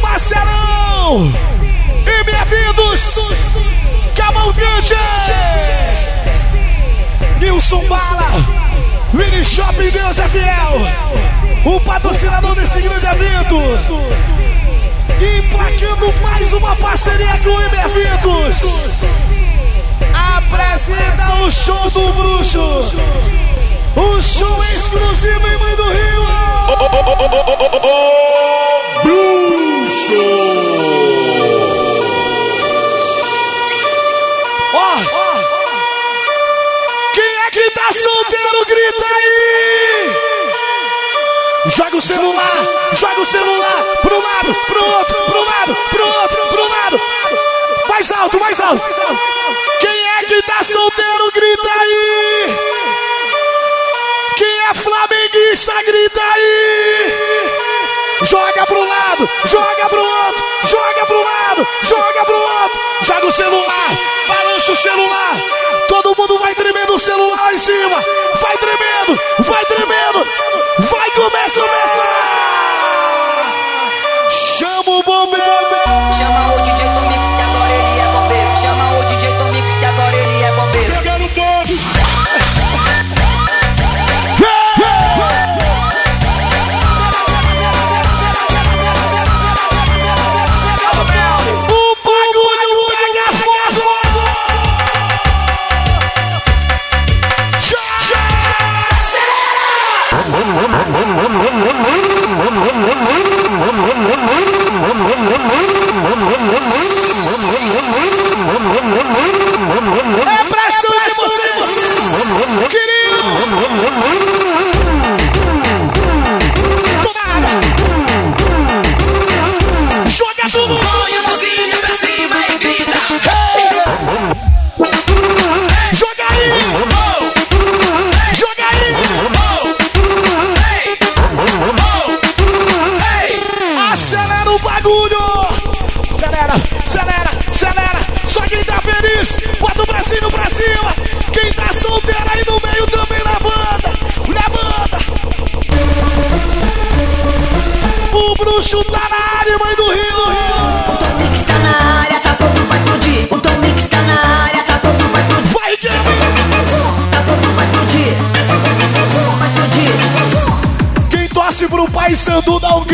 Marcelão. E bem-vindos, Cavalcante. Nilson Bala, Mini Shopping Deus é Fiel. O patrocinador desse grande evento. Emplacando mais uma parceria com o Eventos. Apresenta o show do bruxo. O show exclusivo em Mãe do Rio. Ó, quem é que tá solteiro, grita aí! Joga o celular, joga o celular pro lado, pro outro, pro lado, pro outro, pro lado. Mais alto, mais alto. Quem é que tá solteiro, grita aí! Quem é flamenguista, grita aí! Pro lado, joga pro outro, joga pro lado, joga pro outro, joga o celular, balança o celular, todo mundo vai tremendo o celular em cima, vai tremendo, vai tremendo, vai começa! Chama o bombeiro! Chama o DJ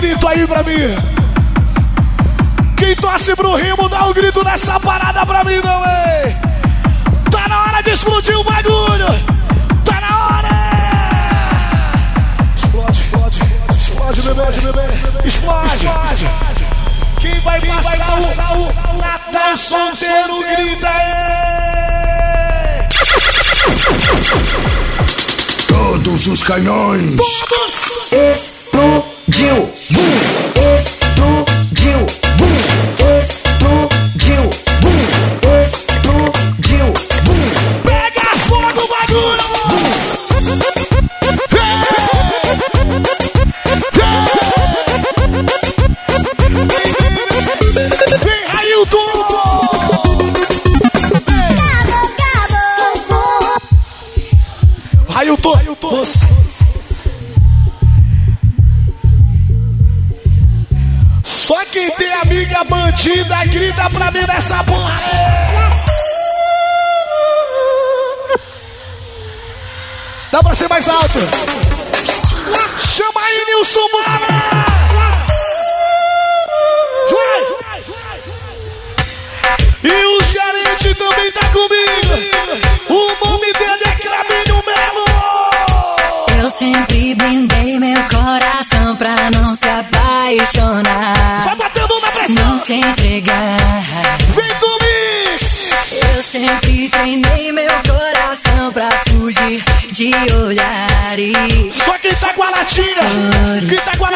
grito aí pra mim. Quem torce pro Rimo, dá um grito nessa parada pra mim também. Tá na hora de explodir o bagulho. Tá na hora. Explode, explode, explode, bebê, bebê. Explode, explode. Quem vai passar o, o Natal solteiro, grita aí. Todos os canhões! Todos. Explodiu.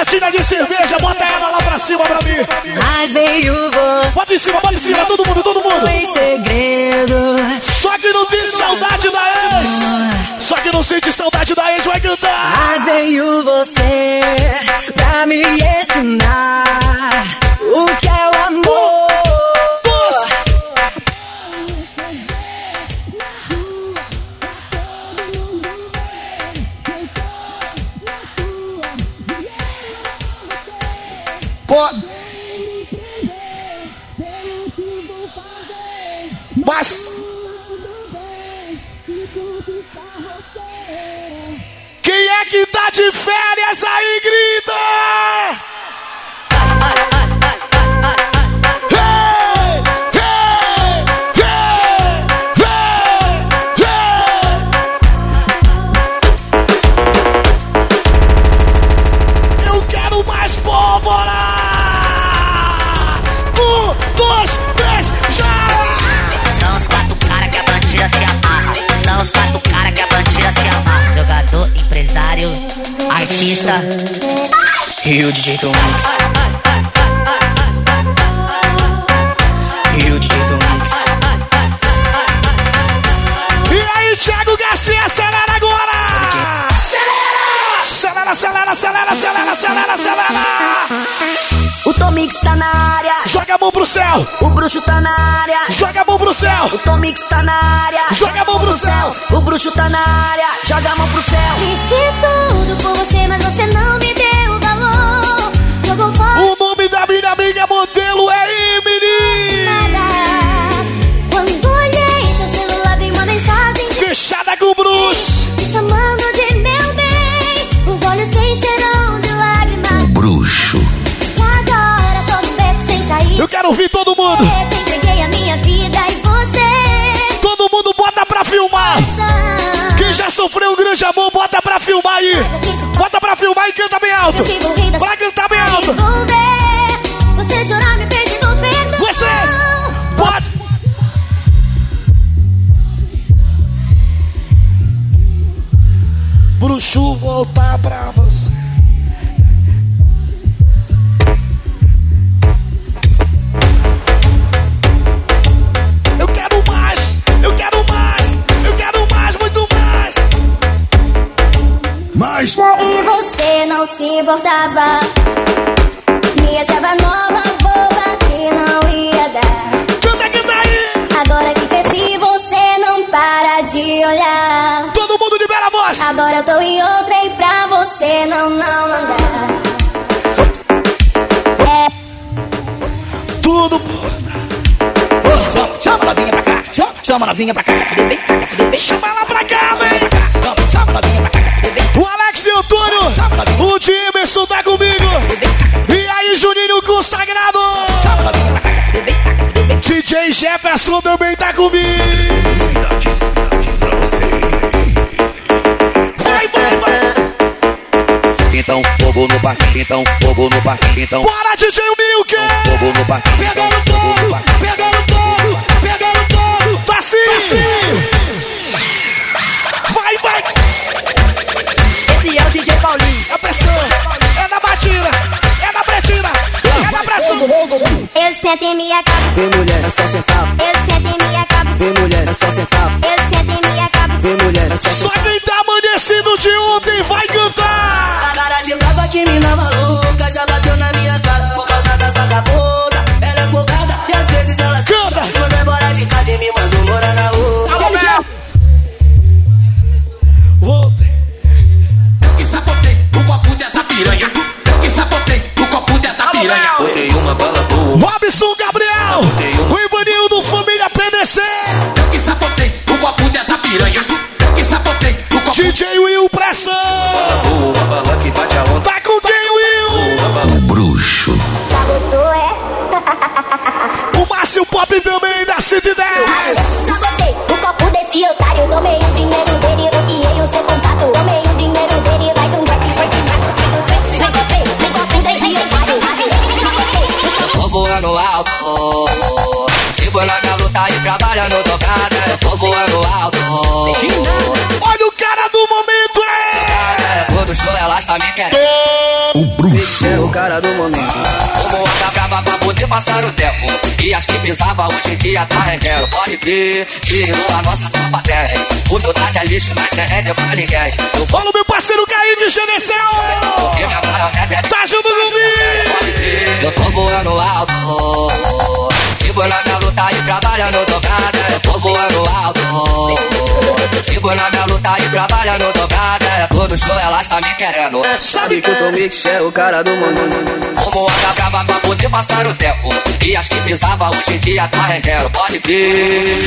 Latinha de cerveja, bota ela lá pra cima pra mim. Mas veio você Bota em cima, bota em cima, todo mundo, todo mundo. em segredo. Só que não tem saudade da ex. Só que não sente saudade da ex, vai cantar. Mas veio você pra me ensinar de férias aí, grita! Hey! Hey! Hey! Eu quero mais pólvora! Um, dois, três, já! São os quatro caras que a bandida se amarra. São os quatro caras que a bandida se amarra. Jogador, empresário, artista e o DJ Tom Mix. E o DJ Tom. E aí, Thiago Garcia, acelera agora! Acelera! Acelera, acelera, acelera, acelera, acelera! O Tomix tá na área, Joga a mão pro céu! o bruxo tá na área. Joga a mão pro céu! O Tomix tá na área, Joga a mão pro céu. O bruxo tá na área, joga a mão pro céu. Fiz de tudo por você, mas você não me deu valor. Jogou fora O nome da minha amiga modelo é Emily! Quero ouvir todo mundo! Eu te entreguei a minha vida e você. Todo mundo bota pra filmar! Quem já sofreu um grande amor, bota pra filmar aí! Bota pra filmar e canta bem alto! Pra cantar bem alto! Você chorar me pedindo perdão. Vocês! Pode! Bruxo voltar pra Agora eu tô em outra e pra você não, não, não dá. É, Tudo. Chama, chama novinha pra cá, chama, chama novinha pra cá, fuder bem, cá, fuder bem, Chama ela pra cá, vem! chama, chama novinha pra cá, fuder bem, O Alex e o Antônio, o Dimerson tá comigo. E aí, Juninho consagrado. chama novinha pra cá, fuder bem, cá, fuder bem. DJ Jefferson também tá comigo. Fogo no parque, então fogo no parque, então Bora, DJ Milk. fogo no parque, então Pegando todo, pegando todo, pegando todo. Tá sim. Vai, vai. Esse é o DJ Paulinho. É pressão, é na batida, é na pretina, é na pressão. eu sento e me acabo. Vem mulher, é só sentar. Eu sento e me acabo. Vem mulher, é só sentar. Eu sento e me acabo. Vem mulher, é só Só sentar. quem tá amanhecido de ontem o cara do momento, é. Todo show elas tá me querendo. O bruxo. É o cara do momento. Como anda brava pra poder passar o tempo. E as que pisava hoje em dia tá rendendo. Pode crer, virou a nossa tropa tem. O meu tá de lixo, mas é rende pra ninguém. Eu vou Olha o meu parceiro Kaique Genecel. porque minha maionese é Tá junto comigo. Pode crer, eu tô voando alto. Sigo na minha luta e trabalhando dobrada. Eu tô voando alto. Sigo na minha luta e trabalhando dobrada. Todo show elas tá me querendo. Sabe que o Tom Mix é o cara do momento. Como agachava pra poder passar o tempo. E as que pisava hoje em dia tá rendendo, pode crer.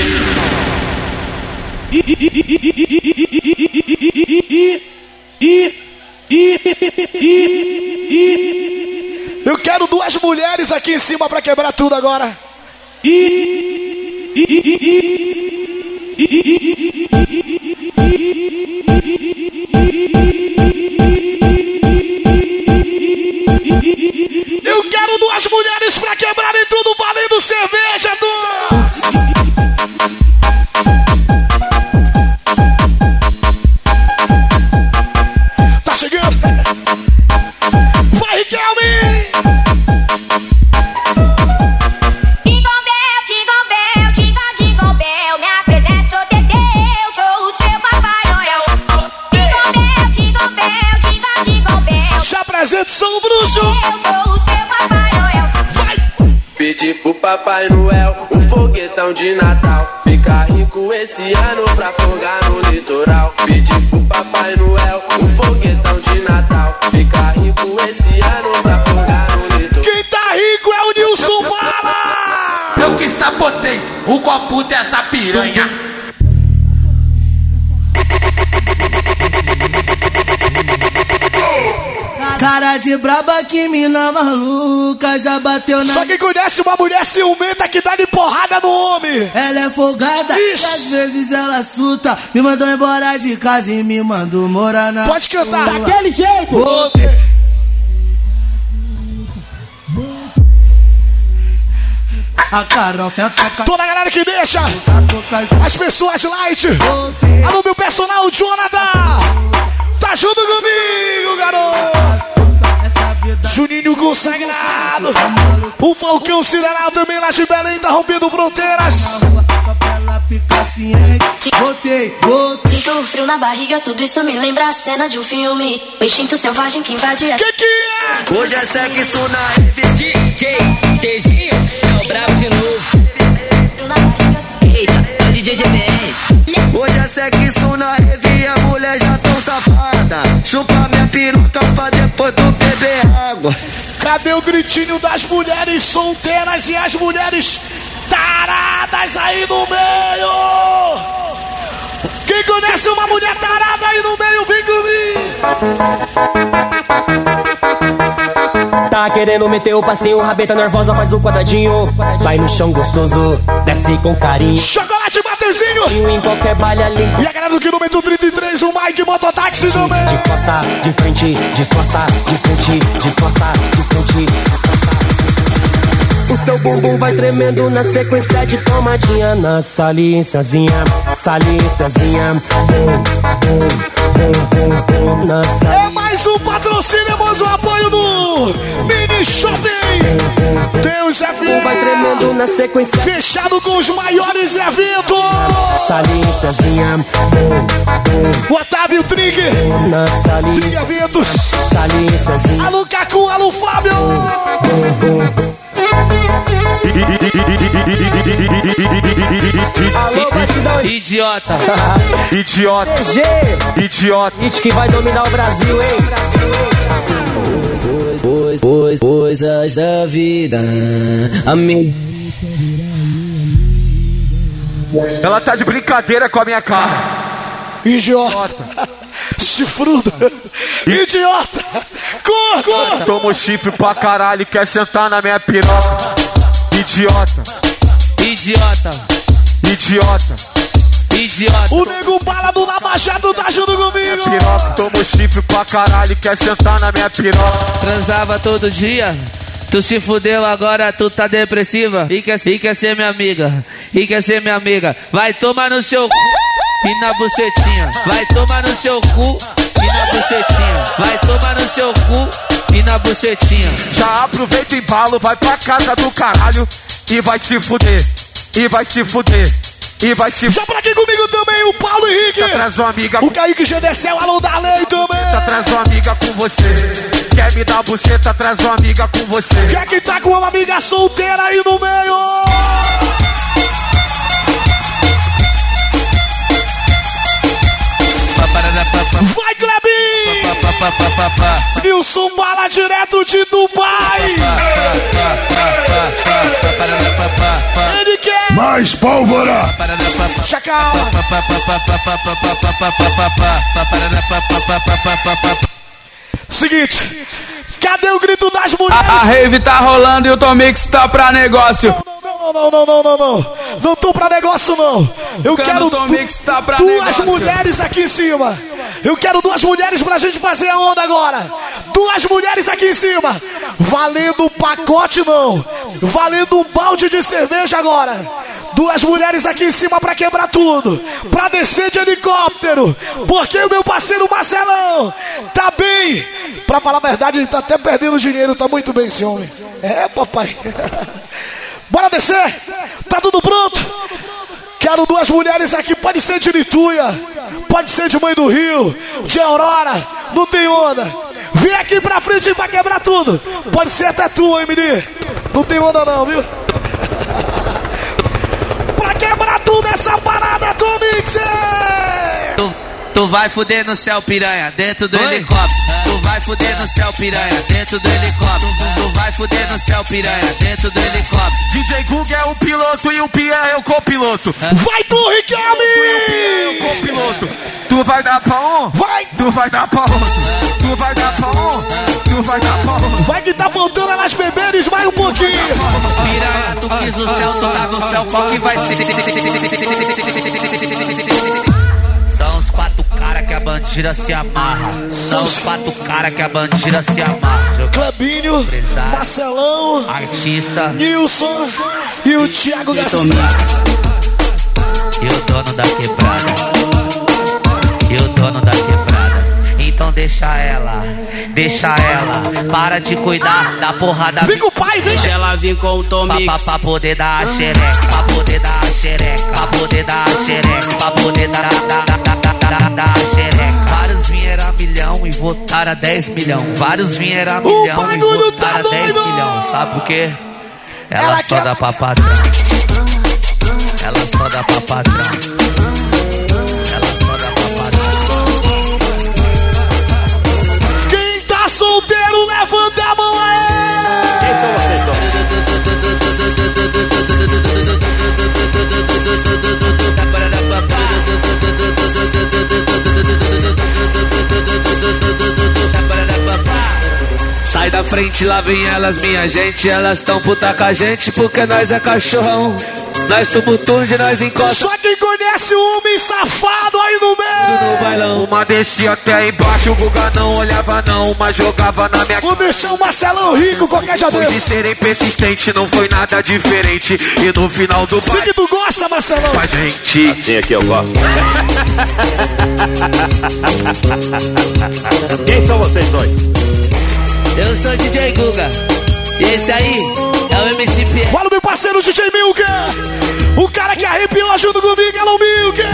Eu quero duas mulheres aqui em cima pra quebrar tudo agora. Eu quero duas mulheres pra quebrarem tudo valendo cerveja, do. São Bruxo. Eu sou o seu Papai Noel. Vai! Pedi pro Papai Noel um foguetão de Natal. Ficar rico esse ano pra folgar no litoral. Pedi pro Papai Noel um foguetão de Natal. Ficar rico esse ano pra folgar no litoral. Quem tá rico é o Nilson Bala! Eu que sabotei o copo dessa piranha. Cara de braba que mina maluca já bateu na. Só quem conhece uma mulher ciumenta que dá de porrada no homem. Ela é folgada Ixi. e às vezes ela suta. Me mandou embora de casa e me mandou morar na. Pode cantar. rua. Daquele jeito! A Carol senta com Toda a galera que deixa as pessoas light. Alô, meu personal, Jonathan. Tá junto comigo, garoto. Juninho consagrado. O Falcão Cineral também lá de Belém tá rompendo fronteiras. só pra ela ficar ciente. Voltei, voltei. Sinto um frio na barriga, tudo isso me lembra a cena de um filme. O instinto selvagem que invade a Que que é? Hoje é sexo na rede. DJ, Tezinho, é o brabo de novo. frio na barriga. Eita, é o DJ GBR. Hoje é sexo na rede. A mulher já tão safada. Chupa minha piroca pra depois tu beber água. Cadê o gritinho das mulheres solteiras e as mulheres taradas aí no meio? Quem conhece uma mulher tarada aí no meio, vem comigo. Tá querendo meter o passinho, rabeta nervosa, faz o quadradinho. Vai no chão gostoso, desce com carinho. Chocolate Matezinho. Em qualquer baile limpo. E a galera do quilômetro 33, o Mike Mototáxi também. De costa, de frente, de costa, de frente, de costa, de frente. O seu bumbum vai tremendo na sequência de tomadinha Na saliênciazinha, saliênciazinha Bum, bum, bum, bum, bum, Na saliência mais um patrocínio, temos o apoio do Mini Shopping. Deus é vai tremendo fiel. na sequência Fechado com os maiores eventos. Saliênciazinha Bum, O Otávio Trig. Na Trig saliência, Eventos. saliênciazinha Alô, Cacu, alô, Fábio. Idiota. Idiota. Idiota. Hit que vai dominar o Brasil, hein? Pois, pois, coisas da vida. Amém. Ela tá de brincadeira com a minha cara. Idiota. Chifrudo. Idiota. Corra. Toma o chifre pra caralho e quer sentar na minha piroca. Idiota. Idiota. Idiota. Idiota. O nego bala do Lava Jato tá junto comigo. Piroca, toma o chifre pra caralho quer sentar na minha piroca. Transava todo dia. Tu se fudeu agora, tu tá depressiva. E quer, e quer ser minha amiga. E quer ser minha amiga. Vai tomar no seu cu e na bucetinha. Vai tomar no seu cu e na bucetinha. Vai tomar no seu cu e na bucetinha. Já aproveita e embalo, vai pra casa do caralho e vai se fuder. E vai se fuder. E vai se Já pra aqui comigo também o Paulo Henrique. Traz uma amiga. O Kaique Gedecel, alô da lei também. Traz uma amiga com você. Quer me dar buceta, traz uma amiga com você. Quer que tá com uma amiga solteira aí no meio? Vai, Klebin! Nilson Bala direto de Dubai. Ele quer Mais pólvora! chacal. Seguinte, cadê o grito das mulheres? A, a rave tá rolando e o Tomix tá pra negócio. Não, não, não, não, não, não. Não tô pra negócio, não. Eu quero tá duas mulheres aqui em cima. Eu quero duas mulheres pra gente fazer a onda agora. Duas mulheres aqui em cima. Valendo um pacote, não. Valendo um balde de cerveja agora. Duas mulheres aqui em cima pra quebrar tudo. Pra descer de helicóptero. Porque o meu parceiro Marcelão tá bem. Pra falar a verdade, ele tá até perdendo dinheiro. Tá muito bem esse homem. É, papai. Bora descer? Tá tudo pronto? Quero duas mulheres aqui, pode ser de Lituia, pode ser de Mãe do Rio, de Aurora, não tem onda. Vem aqui pra frente pra quebrar tudo. Pode ser até tu, hein, menino? Não tem onda não, viu? pra quebrar tudo essa parada, Tom Mixer! Tu, tu vai fuder no céu, piranha, dentro do helicóptero. Tu vai fuder no céu, piranha, dentro do helicóptero. Tu vai fuder no céu, piranha, dentro do helicóptero. DJ Google é o piloto e o Pia é o copiloto. Vai tu, O Riquelme! copiloto. Tu vai dar pra um? Vai! Tu vai dar pra outro. Tu vai dar pra um? Tu vai dar pra outro. Vai que tá faltando elas beberem mais um pouquinho. Piranha, tu quis o céu, tu tá no céu, qual que vai ser? São os quatro cara que a bandida se amarra. São os quatro cara que a bandida se amarra. Clebinho, Empresário. Marcelão, Artista Nilson e o Thiago Garcia. e o dono da quebrada. E o dono da quebrada. Então deixa ela, deixa ela. Para de cuidar da porrada. Vem com o pai, vem! Deixa ela vir com o Tom Pra, pra, pra poder dar a xereca, pra poder dar a xereca, pra poder dar a xereca, pra poder dar, dar, dar, dar, dar, dar, dar a xereca. Vários vieram a milhão e votaram a 10 milhão. Vários vieram a milhão e bagulho tá votaram a 10 doido! milhão. Sabe por quê? Ela, Ela só quer- dá pra patrão. Ela só dá pra patrão. Ela só dá pra patrão. Quem tá solteiro, levanta a mão do do do Sai da frente, lá vem elas, minha gente. Elas tão puta com a gente porque nós é cachorrão. Nós tumultude, nós encosta Só quem conhece o homem safado aí no meio! no bailão. Uma descia até embaixo, o Guga não olhava não, uma jogava na minha Vou deixar o Marcelão rico qualquer já Fui de serem persistente, não foi nada diferente. E no final do Sei baile, que tu gosta, Marcelão! pra gente. Assim é que eu gosto. Quem são vocês dois? Eu sou DJ Guga. E esse aí é o MC Pierre. Fala, meu parceiro DJ Milker! O cara que arrepiou junto comigo, Alô Milker!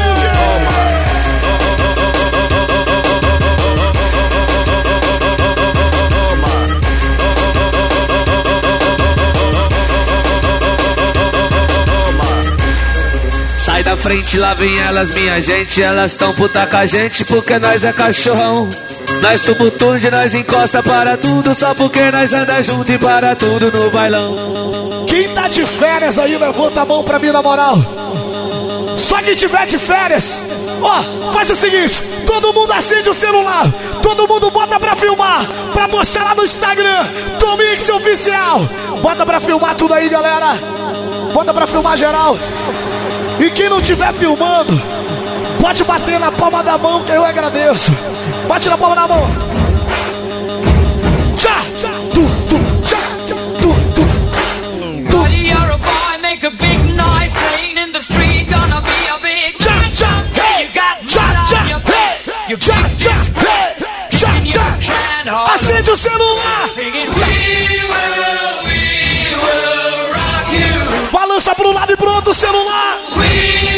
Sai da frente, lá vem elas, minha gente. Elas tão puta com a gente porque nós é cachorrão. Nós tumultude, nós encosta para tudo. Só porque nós anda junto e para tudo no bailão. Quem tá de férias aí, levanta a mão pra mim na moral. Só quem tiver de férias, ó, faz o seguinte: todo mundo acende o celular, todo mundo bota pra filmar, pra postar lá no Instagram, Tomix Oficial. Bota pra filmar tudo aí, galera. Bota pra filmar geral. E quem não tiver filmando, pode bater na palma da mão que eu agradeço. Bate na palma da mão. Tchá, tu, tu, tchá, tu, tu. Buddy, you're a boy, make a big noise, playing in the street, gonna be a big Tchá, tchá, hey, You got tchá, tchá, hey, you tchá, tchá, hey, tchá, tchá. Acende o celular. singing, we will, we will rock you. Balança pro lado e pro outro celular. We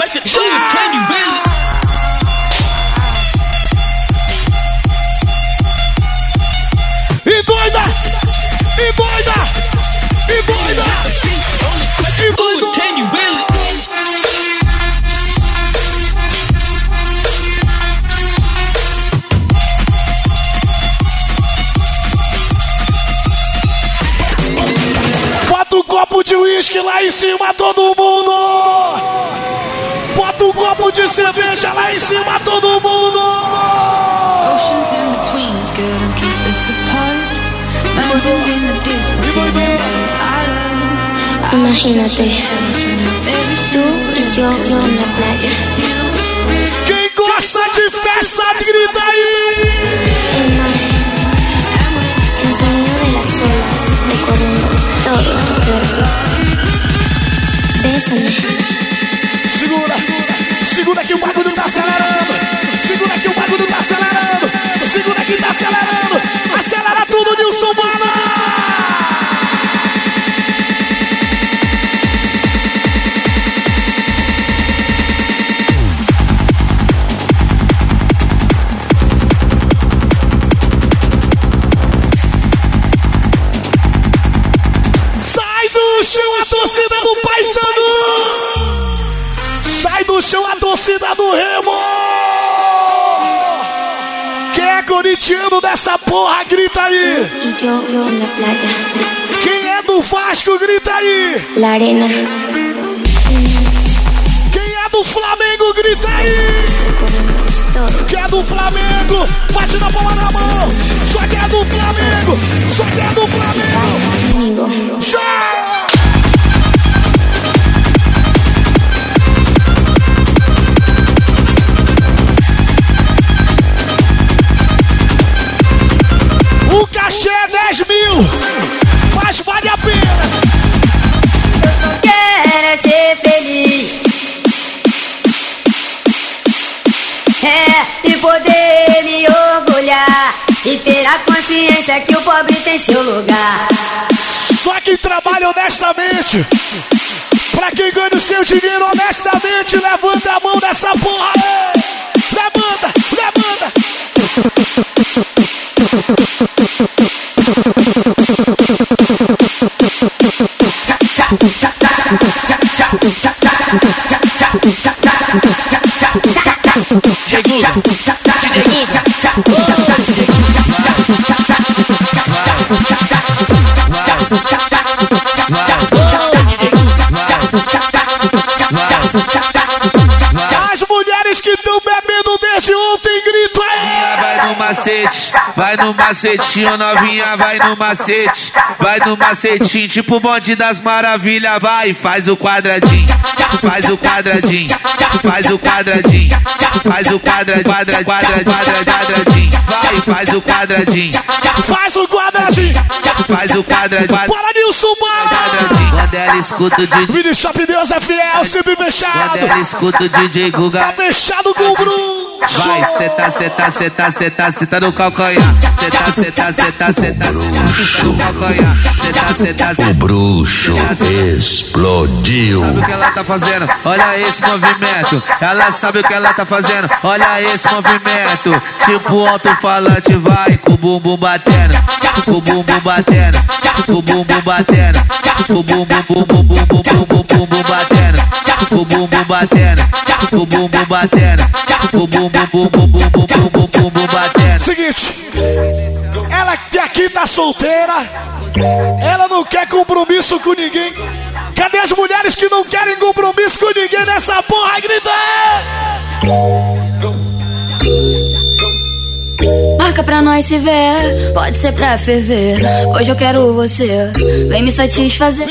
question, please, can you really? La arena. Consciência que o pobre tem seu lugar. Só quem trabalha honestamente. Pra quem ganha o seu dinheiro honestamente, levanta a mão nessa porra aí. Levanta, levanta. As vai no macetinho, novinha, vai no macete, vai no macetinho, tipo o bonde das maravilhas, vai, faz o quadradinho, faz o quadradinho, faz o quadradinho, faz o quadra, quadra, quadra, quadra, quadradinho, vai, faz o quadradinho, Faz o quadradinho. faz o quadra, quadra, Bora, Nilson, quadradinho. Quando ela escuta o DJ, Mini Shop Deus é fiel, sempre fechado. quando ela escuta o DJ Tá Guga, fechado com o Bruno. Vai, seta, seta, seta, seta, seta no calcanhar. Seta, seta, seta, seta, seta no calcanhar. Seta, seta, O seta. bruxo explodiu. Sabe o que ela tá fazendo? Olha esse movimento. Ela sabe o que ela tá fazendo. Olha esse movimento. Tipo alto-falante, vai com o bumbum batendo. Com o bumbum batendo. Com o bumbum batendo. Com o bumbum, bumbum, bumbum, bumbum, bumbum batendo. O bumbum batendo. O bumbum batendo. O bumbum, bumbum, bumbum, bumbum, bumbum batendo. Seguinte, ela que aqui tá solteira, ela não quer compromisso com ninguém. Cadê as mulheres que não querem compromisso com ninguém nessa porra? Grita! Marca pra nós se ver, pode ser pra ferver. Hoje eu quero você, vem me satisfazer.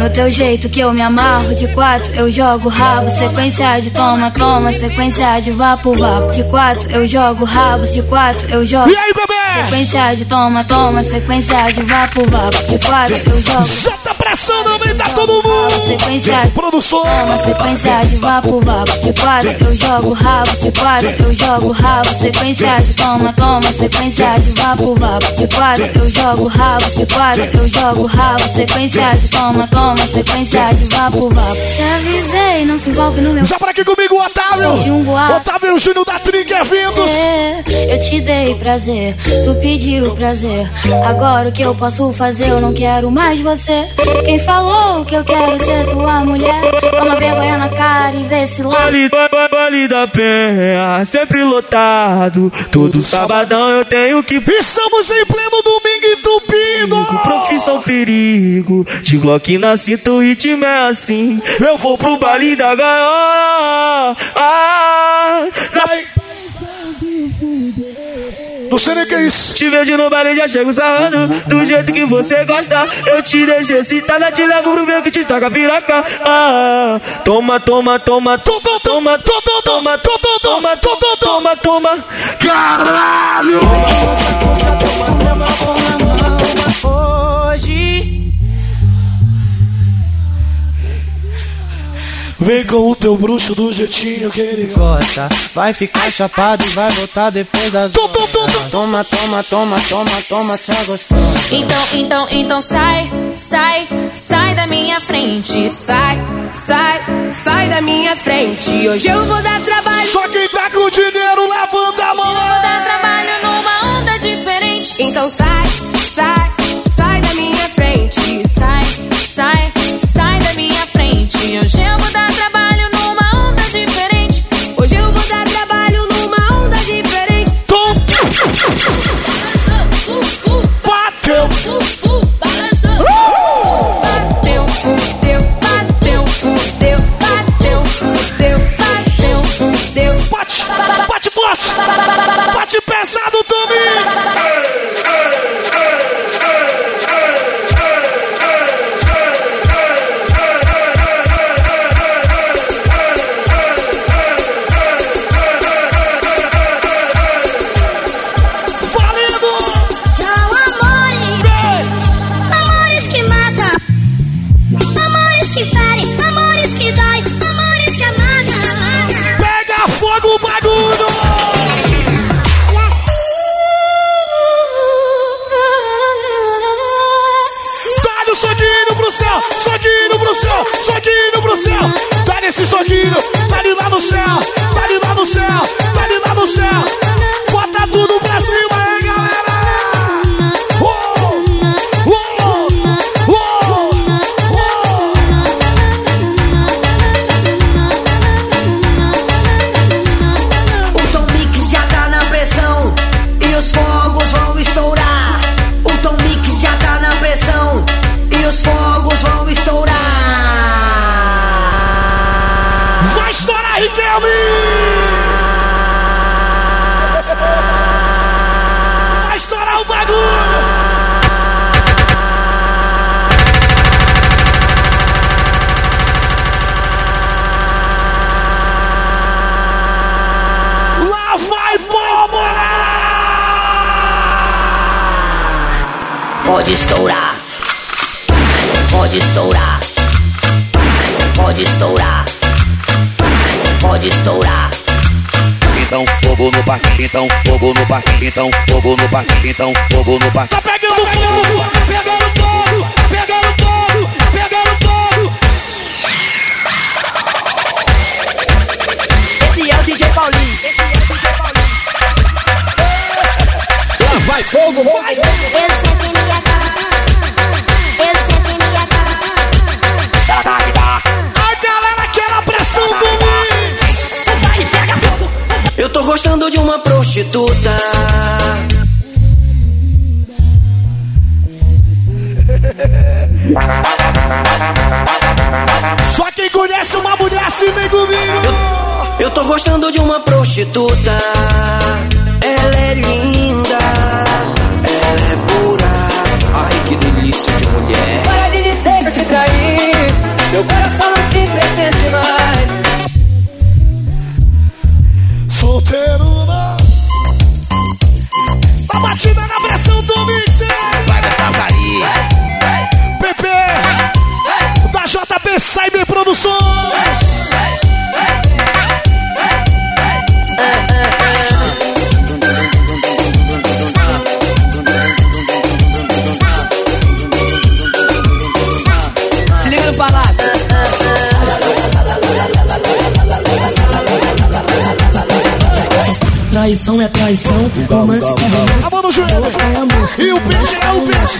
No teu jeito que eu me amarro, de quatro eu jogo rabo. Sequência de toma, toma, sequência de vapo, vapo. De quatro eu jogo rabos, de quatro eu jogo. E aí, bebê? Sequência de toma, toma, sequência de vapo, vapo. De quatro eu jogo. Solta a pressão meio da todo mundo. Sequência de produção. Toma sequência de vapo, vapo. De quatro eu jogo rabo, de quatro eu jogo rabo. Sequência de toma, toma, sequência de vapo, vapo. De quatro eu jogo rabo, de quatro eu jogo rabo. Sequência de toma, toma, sequência de vapo, vapo. Te avisei, não se envolve no meu. Já pra aqui comigo, o Otávio. Um. Otávio Júnior da Trig é vindos. Cê, Eu te dei prazer, tu pediu prazer. Agora o que eu posso fazer? Eu não quero mais você. Quem falou que eu quero ser tua mulher? Toma vergonha na cara e vê se lá. Vale, vale, vale da penha, sempre lotado. Todo sabadão eu tenho que. Estamos em pleno domingo entupido. Profissão perigo, de Glock na cinta o ritmo é assim. Eu vou pro baile da gaiola. Ah, daí. Não sei nem que é isso. Te vejo no baile, já chego sarrando Do jeito que você gosta Eu te deixo excitada, te levo pro meu que te toca piroca ah, Toma, toma, toma, toma, toma, toma, toma, toma, toma, toma, toma, toma Caralho! Hoje Vem com o teu bruxo do jeitinho que ele gosta Vai ficar chapado e vai voltar depois das horas Toma, toma, toma, toma, toma, só gostosa Então, então, então sai, sai, sai da minha frente. Sai, sai, sai da minha frente. Hoje eu vou dar trabalho. Só quem tá com dinheiro levanta a mão. Hoje eu vou dar trabalho numa onda diferente. Então sai, sai, sai da minha frente. Sai, sai, sai da minha frente. Hoje Bateu. Gostando de uma prostituta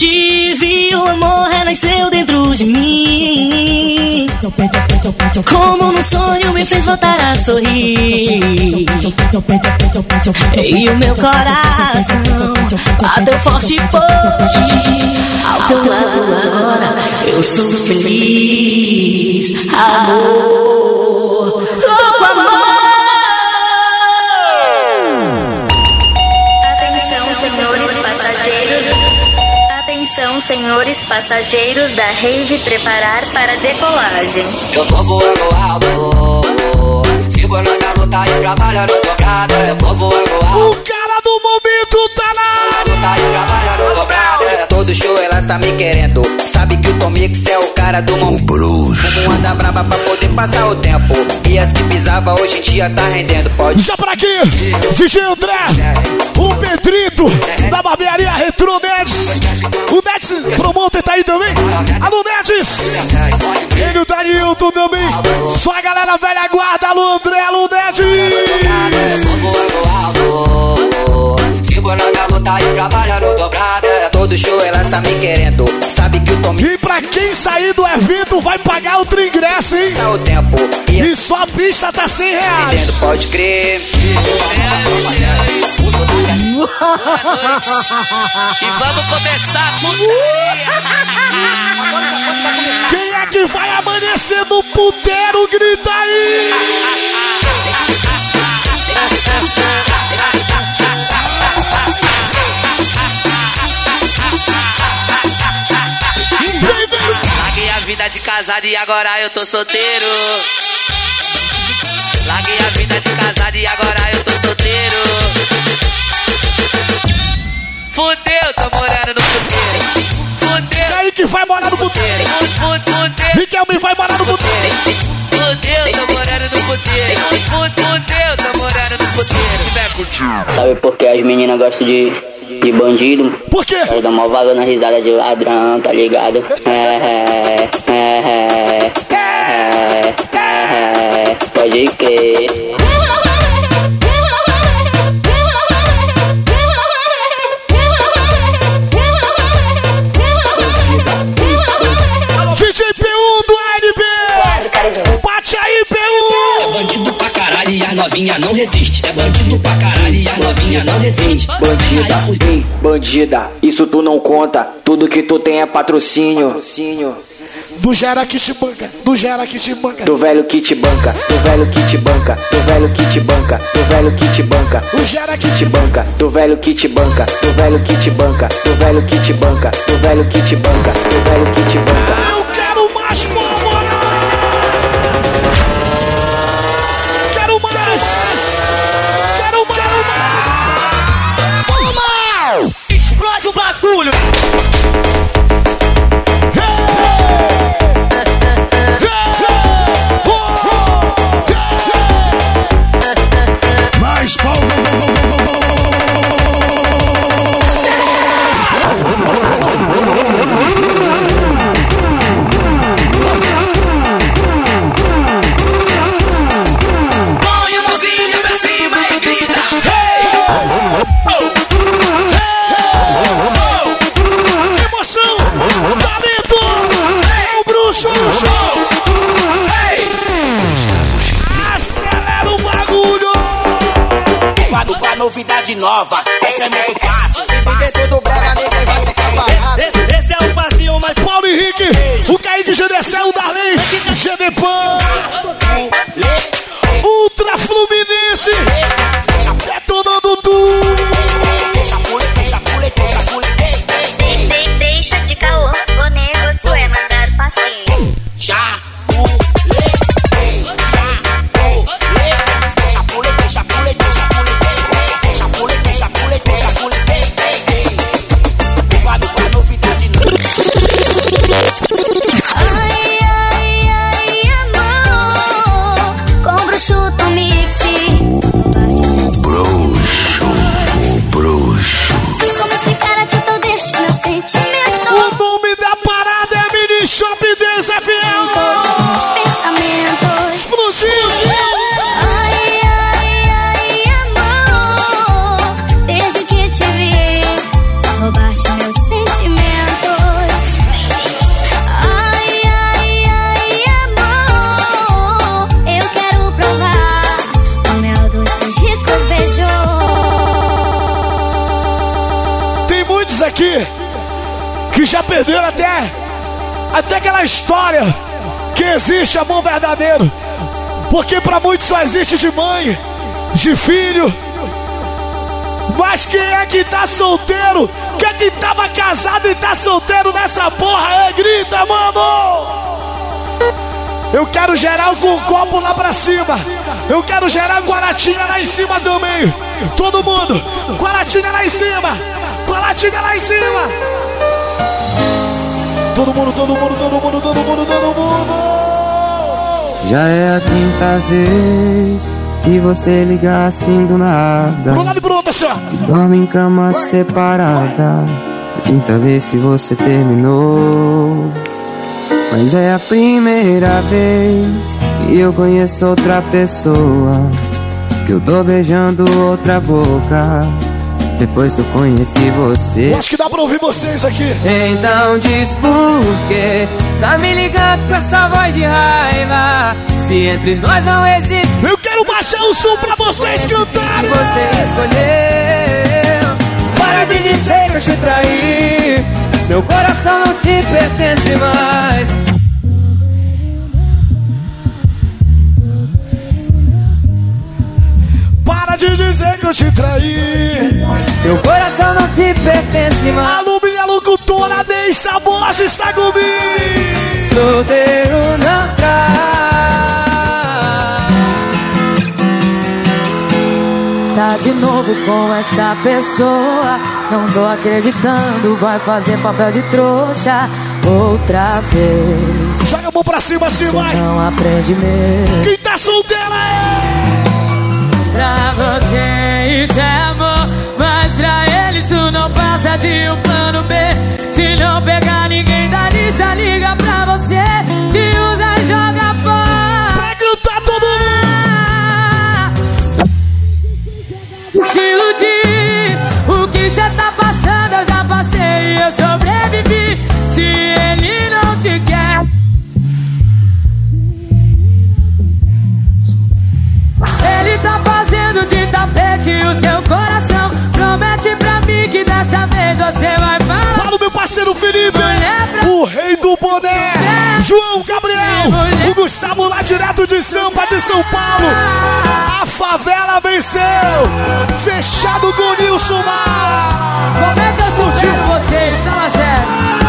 vi, o amor renasceu dentro de mim. Como num sonho me fez voltar a sorrir. E o meu coração bateu forte hoje. Ao teu lado agora eu sou feliz. Amor, senhores passageiros da Rave preparar para decolagem. Eu tô voando alto. Sigo na minha luta e trabalhando dobrada. Eu tô voando alto. O cara do momento tá na luta e trabalhando dobrada. Todo show ela tá me querendo. Sabe que o Tom Mix é o cara do momento. O bruxo. Como anda brava pra poder passar o tempo. E as que pisava hoje em dia tá rendendo. Pode. Já pra aqui, DJ André, o Pedrito, da barbearia Retro Neds. O Neds Promoter tá aí também. Alô, Neds. Ele, o Danilton também. Só a galera velha guarda, alô, André, alô, minha luta e trabalhando dobrada. Todo show ela tá me querendo. Sabe que o Tom E pra quem sair do evento vai pagar outro ingresso, hein? tá o tempo. E E só a pista tá 100 reais. rendendo, pode crer. E vamos começar a putaria. Quem é que vai amanhecer no puteiro? Grita aí! Casado e agora eu tô solteiro. Larguei a vida de casado e agora eu tô solteiro. Fudeu, tô morando no puteiro. Fudeu. E aí que vai morar no puteiro? Fudeu. Riquelme vai morar no puteiro. Fudeu, tô morando no puteiro. Fudeu, tô morando no puteiro. Se tiver puteiro. Sabe por que as meninas gostam de, de bandido? Por quê? Elas dão uma vaga na risada de ladrão, tá ligado? É, é, é, é, é, é, é, pode crer. Novinha não resiste. É bandido pra caralho e as novinha não resiste. Bandida, ei, bandida, isso tu não conta. Tudo que tu tem é patrocínio. Do Gera que te banca, do Gera que te banca. Do velho que te banca, do velho que te banca, do velho que te banca, do velho que te banca. O Gera que te banca, do velho que te banca, do velho que te banca, do velho que te banca, do velho que te banca, do velho que te banca. Eu quero mais pólvora! Porque para muitos só existe de mãe, de filho. Mas quem é que tá solteiro? Quem é que tava casado e tá solteiro nessa porra? É, grita, mano! Eu quero geral com copo lá pra cima. Eu quero geral com a latinha lá em cima também. Todo mundo, com a latinha lá em cima. Com a latinha lá em cima. Todo mundo, todo mundo, todo mundo, todo mundo, todo mundo. Já é a quinta vez que você liga assim do nada. Pro lado e pro outro, assim. Dorme em cama separada. Quinta vez que você terminou. Mas é a primeira vez que eu conheço outra pessoa. Que eu tô beijando outra boca. Depois que eu conheci você. Eu acho que dá pra ouvir vocês aqui. Então diz por quê? Tá me ligando com essa voz de raiva. Se entre nós não existe. Eu quero baixar o som pra vocês cantarem. Você escolheu. Para de dizer que eu te traí. Meu coração não te pertence mais. De dizer que eu te traí. Meu coração não te pertence mais. Alô, minha locutora, deixa a voz está comigo. Solteiro não traz. Tá de novo com essa pessoa. Não tô acreditando, vai fazer papel de trouxa outra vez. Joga a mão pra cima, assim Você vai. não aprende mesmo. Quem tá solteira é. Pra você isso é amor, mas pra ele isso não passa de um plano B. Se não pegar ninguém da lista, liga pra você, te usa e joga fora. Pra cantar todo mundo. Te iludi, o que cê tá passando eu já passei e eu sobrevivi. Parceiro Felipe, o rei do boné. João Gabriel, o Gustavo lá direto de Sampa de São Paulo. A favela venceu. Fechado com o Nilson Mar. Como é que eu supero vocês? Fala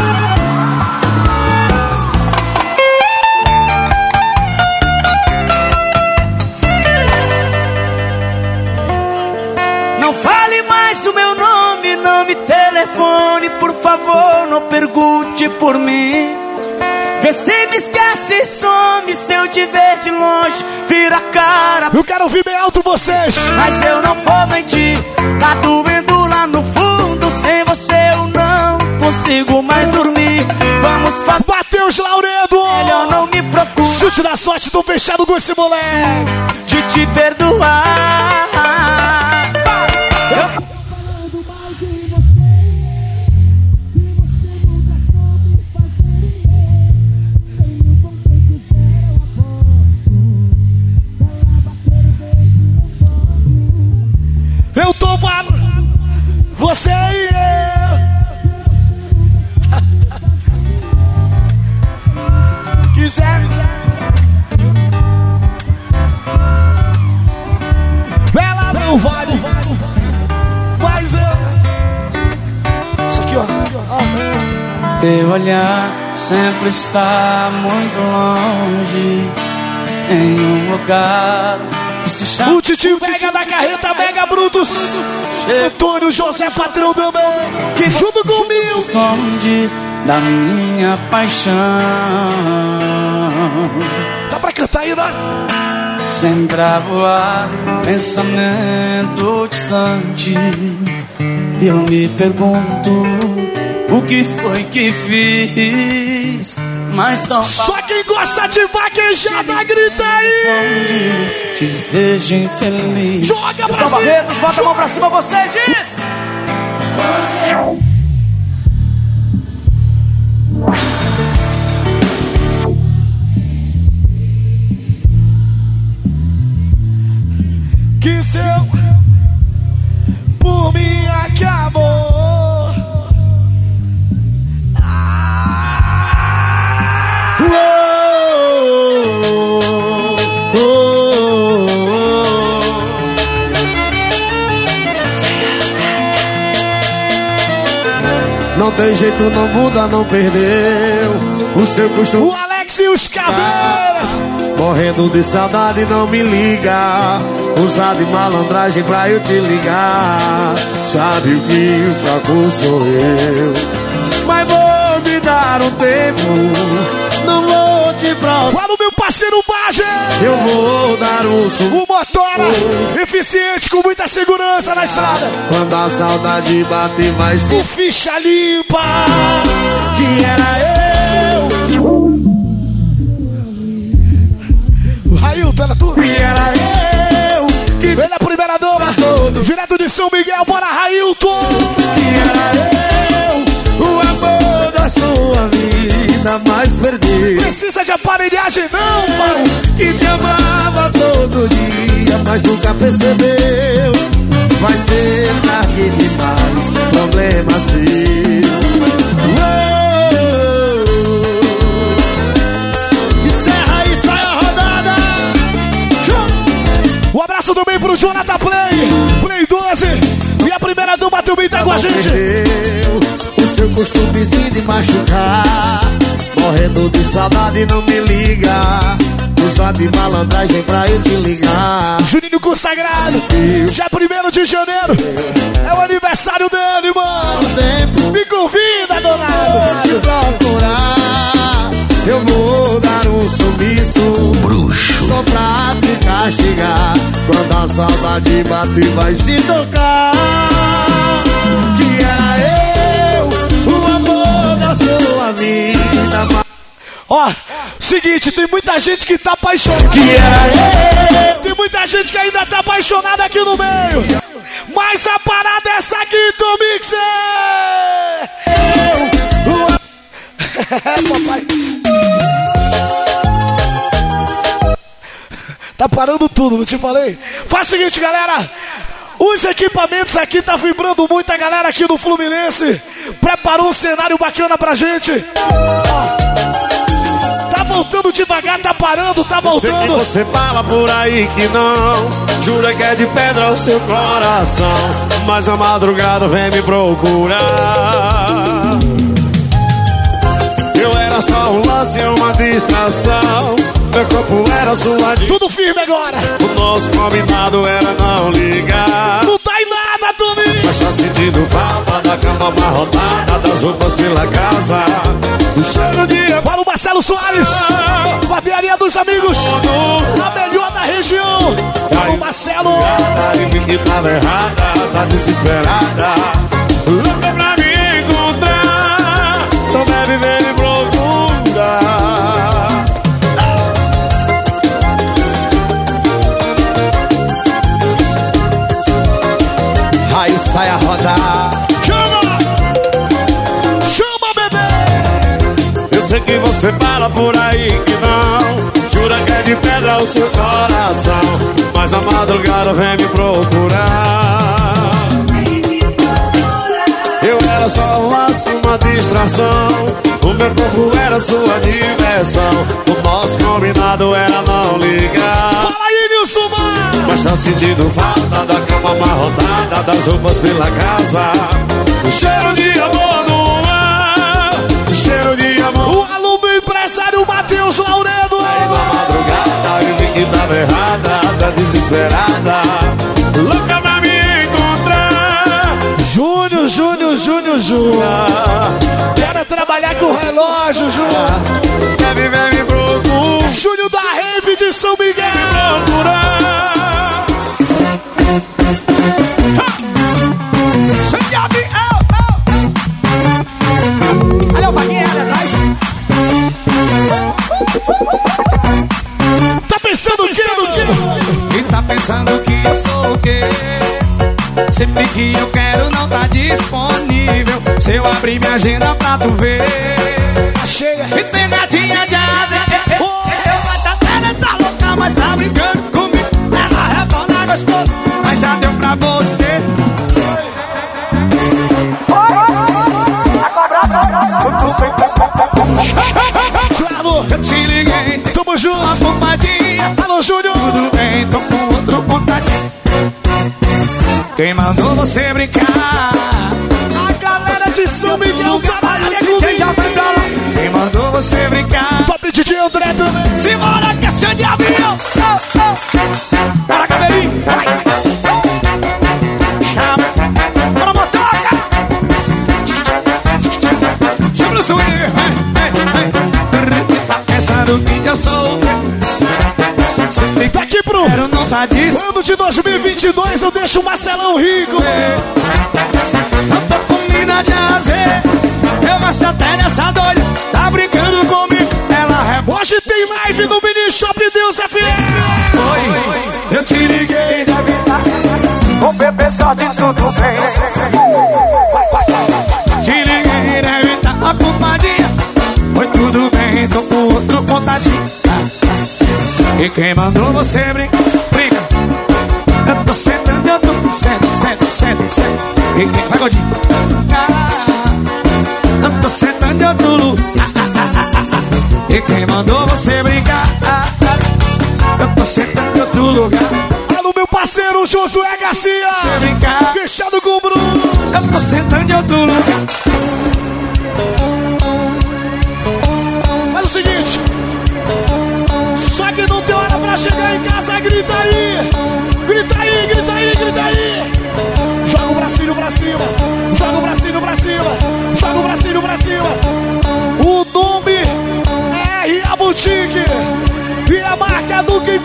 não pergunte por mim. Vê se me esquece e some, se eu te ver de longe, vira a cara. Eu quero ouvir bem alto vocês. Mas eu não vou mentir, tá doendo lá no fundo, sem você eu não consigo mais dormir. Vamos fazer. Matheus Lauredo! Melhor não me procura. Chute da sorte, tô fechado com esse moleque. De te perdoar. Eu tô falando. Você e eu. Quiser. Ela não vale. Mas eu. Isso aqui, ó. Teu olhar sempre está muito longe em um lugar. O Titi Vega da carreta Mega Brutus. Antônio José Patrão também. Que junto comigo. Esconde da minha paixão. Dá pra cantar ainda? A voar, pensamento distante. Eu me pergunto o que foi que fiz. Mas são Só quem gosta de vaquejada, grita aí! Te vejo infeliz. Joga pra cima! Barretos, bota a mão pra cima, vocês, diz! Que seu Não tem jeito, não muda, não perdeu o seu costume. O Alex e os cabelos. Morrendo de saudade, não me liga. Usar de malandragem pra eu te ligar. Sabe o que o fraco sou eu. Mas vou me dar um tempo. Não vou te provar. Para o meu parceiro Baje. Eu vou dar um sumo. O motora, eficiente, com muita segurança na estrada. Quando a saudade bate, vai se. O ficha limpa. Que era eu. Railton, era tu? Que era eu. Que Ele é a primeira dama. Direto de São Miguel, bora Railton. Que era eu. O amor da sua vida mais perdido. Precisa de aparelhagem, não, pai. Que te amava todo dia, mas nunca percebeu. Vai ser tarde demais, problema seu. Uou. Encerra aí, sai a rodada. Um abraço também pro Jonathan Play, Play 12. E a primeira dama também tá com a gente. Perdeu o seu costumezinho de machucar. Morrendo de saudade, não me liga. Usar de malandragem pra eu te ligar. Juninho consagrado, já primeiro de janeiro. É o aniversário dele, mano. Tempo Me convida, vou donado. te procurar. Eu vou dar um sumiço. Bruxo. Só pra te castigar. Quando a saudade bater, vai se tocar. Que era Ó, seguinte, tem muita gente que tá apaixonada. Que era eu. Tem muita gente que ainda tá apaixonada aqui no meio. Mas a parada é essa aqui do Mixer. Papai. Tá parando tudo, não te falei? Faz o seguinte, galera. Os equipamentos aqui tá vibrando muito, a galera aqui do Fluminense preparou um cenário bacana pra gente. Ó, voltando devagar, tá parando, tá voltando. você fala por aí que não Jura que é de pedra o seu coração Mas a madrugada vem me procurar Eu era só um lance, uma distração Meu corpo era sua Tudo firme agora. O nosso combinado era não ligar Não tá Toninho. Mas tá sentindo falta da cama amarrotada Das roupas pela casa. O cheiro de Para o Marcelo Soares, barbearia dos amigos, a melhor da região. Para o Marcelo, Tá errada, tá desesperada. Sei que você fala por aí que não. Jura que é de pedra o seu coração. Mas a madrugada vem me procurar. Eu era só um laço, uma distração. O meu corpo era sua diversão. O nosso combinado era não ligar. Fala aí, Nilson Mar! Mas tá sentindo falta da cama amarrotada Das roupas pela casa. O cheiro de amor no ar. O cheiro de O aluno empresário Matheus Lauredo! na madrugada eu vi que tava errada, tá desesperada. Louca pra me encontrar. Júnior, Júnior, Júnior, Júnior! Quero trabalhar com relógio, Júnior! Quer viver me procura. Júnior da Rave de São Miguel! Procurar. Sempre que eu quero não tá disponível Se eu abrir minha agenda pra tu ver Chega! Espegadinha Quem mandou você brincar? A galera de São Miguel Trabalho DJ já pra lá. Quem mandou você brincar? Top DJ André também. Simbora, que é de avião. Oh. De 2022 eu deixo o Marcelão rico. Eu tô com mina de azer. Eu gosto até dessa doida. Tá brincando comigo. Ela rebola. Hoje tem live no Mini Shop Deus é fiel. Oi, eu te liguei, deve estar. O bebê só de tudo bem. Te liguei, deve estar ocupadinha. Oi, tudo bem, tô com outro contatinho. E quem mandou você brincar? Eu tô sentando, eu tô sento, sento, sento, sento. E quem vai? Ah, eu tô sentando outro lugar. Ah, ah, ah, ah. E quem mandou você brincar? Ah, ah. Eu tô sentando em outro lugar. Alô, meu parceiro Josué Garcia. Brincar? Fechado com o Bruno. Eu tô sentando em outro lugar. Faz o seguinte. Só que não tem hora pra chegar em casa. Grita aí, grita aí, grita aí. Joga o bracinho pra cima. Joga o bracinho pra cima. Joga o bracinho pra cima. O nome é R.A. Boutique. E a marca do King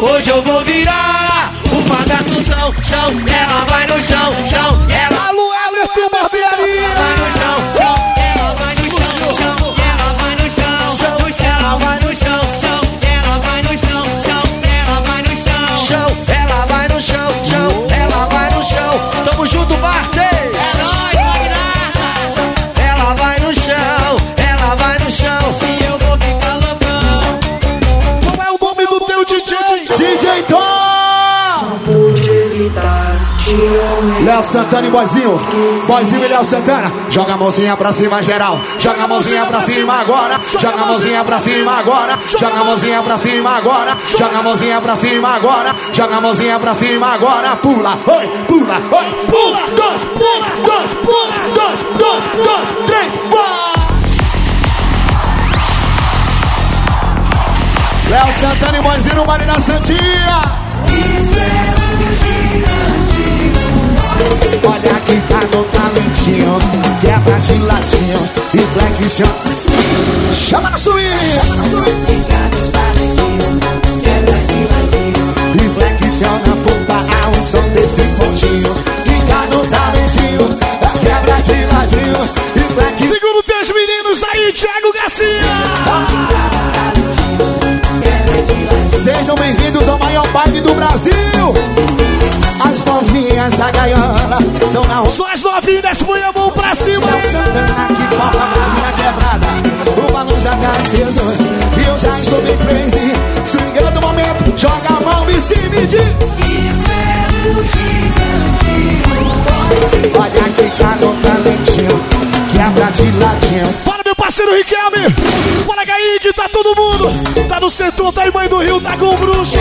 Hoje eu vou virar o bagaço chão, chão. Ela vai no chão, chão. Santana e Boizinho. Boizinho e Léo Santana. Joga a mãozinha pra cima, geral. Joga a mãozinha pra cima agora. Joga a mãozinha pra cima agora. Joga a mãozinha pra cima agora. Joga a mãozinha pra cima agora. Joga a mãozinha pra cima agora. Pula, oi, pula, oi. Pula, dois, pula, dois, pula, dois, dois, dois, três, quatro. Léo Santana e Boizinho no da Santinha. Olha quem tá no talentinho Quebra de ladinho e flexiona Chama na swing E flexiona a bunda ao som desse pontinho Fica no talentinho Quebra de ladinho e flexiona Segura os teus meninos aí, Thiago Garcia. Aceso E eu já estou bem crazy Swingando o momento Joga a mão e se medir Olha que no talentinho Quebra de ladinho Para meu parceiro Riquelme. Bora Kaique, tá todo mundo. Tá no setor, tá em Mãe do Rio, tá com o bruxo.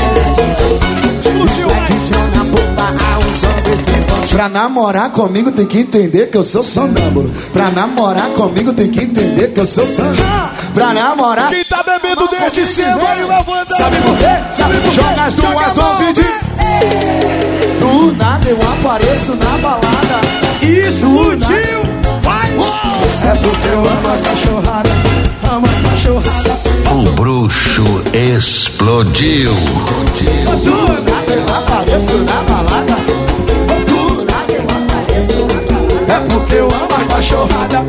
Pra namorar comigo tem que entender que eu sou sonâmbulo Pra namorar comigo tem que entender que eu sou sonâmbulo Pra namorar Quem tá bebendo desde cedo aí, levanta. Sabe por quê? Sabe por quê? Joga as duas mãos e diz Do nada eu apareço na balada Explodiu Vai! É porque eu amo a cachorrada Amo a cachorrada O bruxo explodiu. Do nada eu apareço na balada É porque eu amo a cachorrada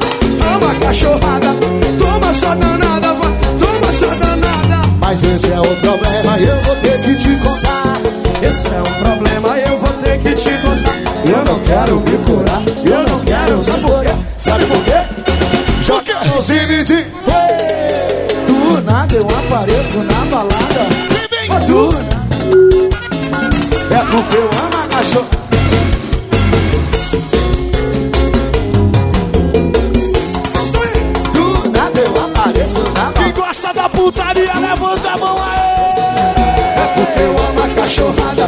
Amo a cachorrada. Toma só danada, vai, toma só danada. Mas esse é o problema, eu vou ter que te contar. Esse é o problema, eu vou ter que te contar. Eu não quero me curar, eu não quero saborear Sabe por quê? Joga a mãozinha e diz Do nada eu apareço na balada. Ô, tu, é porque eu amo a cachorro. Putaria, levanta a mão aí. É porque eu amo a cachorrada,